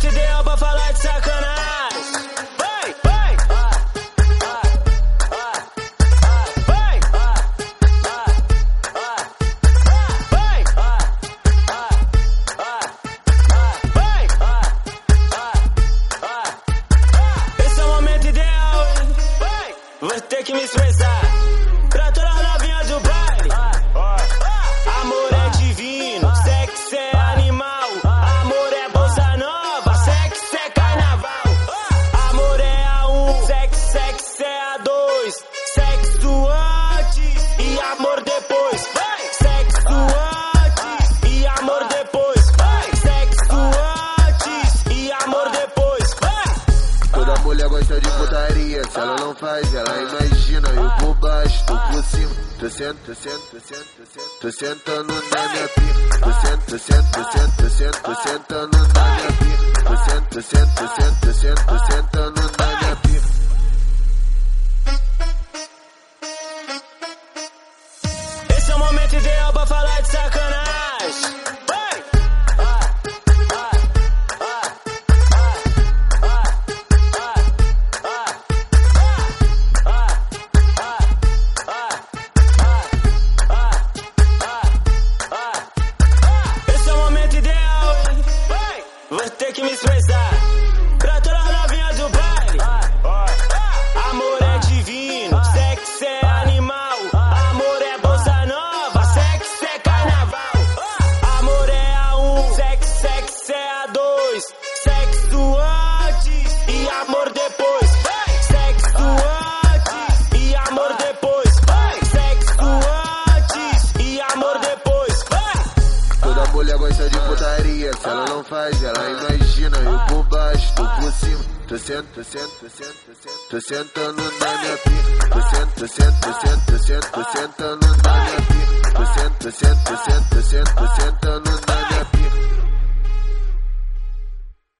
te deu pra falar de sacanagem. Vai, vai. Vai, vai. vai, vai. Esse é o momento ideal. Vou ter que me expressar. Gosta de putaria, se ela não faz, ela imagina. Eu por baixo, tô por cima. Tô sentando, tô sentando, tô sentando, tô sentando na minha pica. Tô sentando, tô sentando, tô sentando, tô sentando, tô sentando na minha pica. Tô sentando, tô sentando, tô sentando, tô sentando, tô sentando na minha pica. Esse é o momento ideal pra falar de sacanagem. Ter que me expressar. Pra toda a novinha do baile. Amor é divino, sexo é animal. Amor é bossa nova, sexo é carnaval. Amor é a um, sexo, sexo é a dois. Sexo antes e amor putaria, se ela não faz, ela imagina. Eu por baixo, tô por cima. Tô sentando, tô sentando, tô sentando, tô sentando, na minha pica. Tô sentando, tô sentando, tô sentando, tô sentando, na minha pica. Tô sentando, tô sentando, tô sentando, tô sentando, tô minha